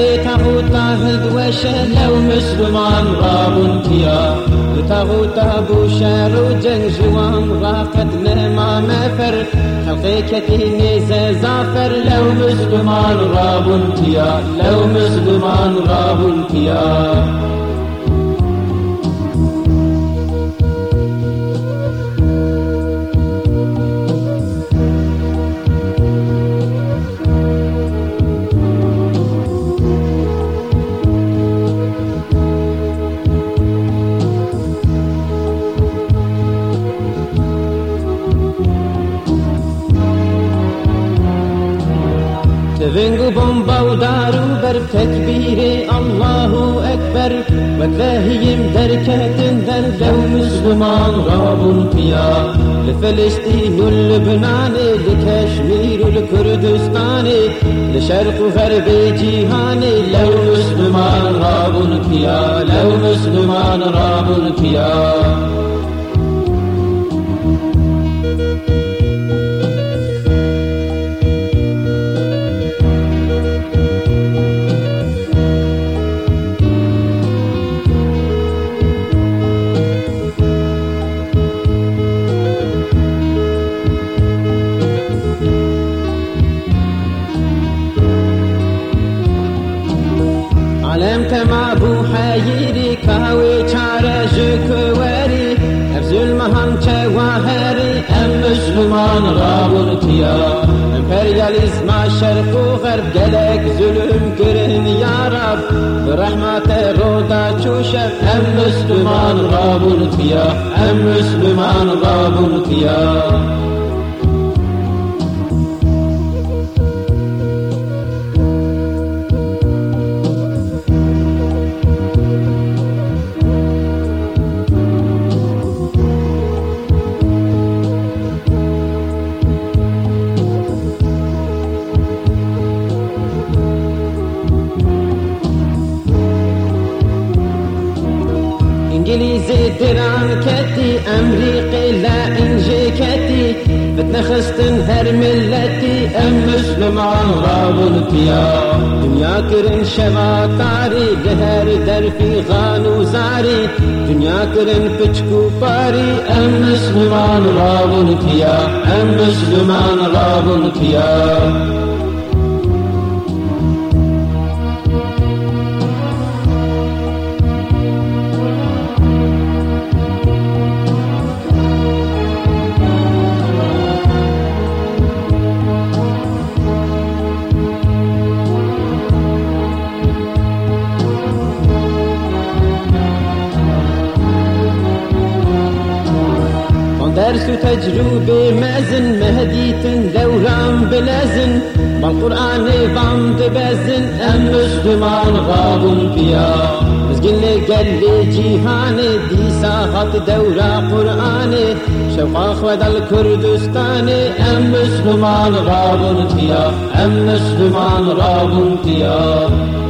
لتغو تهد وشلو مسلمان رابون تيا لتغو تابو شارو جنگ جوام غافت نما مفر خلقي كتيني زافر لو مسلمان رابون تيا لو مسلمان رابون تيا Tevengul bomba udaru ber tekbiri Allahu Ekber Ve tehiyim derketinden lev Müslüman Rabul Piyah لفلسطين لبنان لكشمير الكردستان لشرق غرب جيهان لو مسلمان راب كيا لو مسلمان راب كيا düşman را ورتیا امپریالیزم شرق و غرب گلک ظلم کرن یا رب رحمت رو دا چوشم ام مسلمان را ورتیا ام مسلمان را ورتیا انجليزي كاتي امريقي لا انجي كاتي فتنا تنهر ملتي امش لمع عمرا يا دنيا كرن شبا جهر در في غانو زاري دنيا كرن بتشكو باري امش لمع عمرا يا امش لمع عمرا يا درس و تجربه مزن مهدیتن دوران بلزن من قرآن بام دبزن ام مسلمان غابم بیا مزگل گل جیهان دیسا خط دورا قرآن شوقا خود الکردستان ام مسلمان غابم بیا ام مسلمان غابم بیا